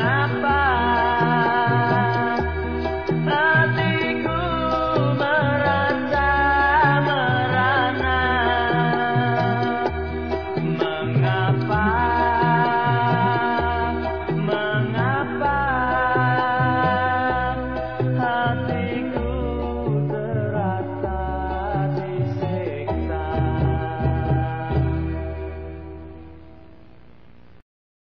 kenapa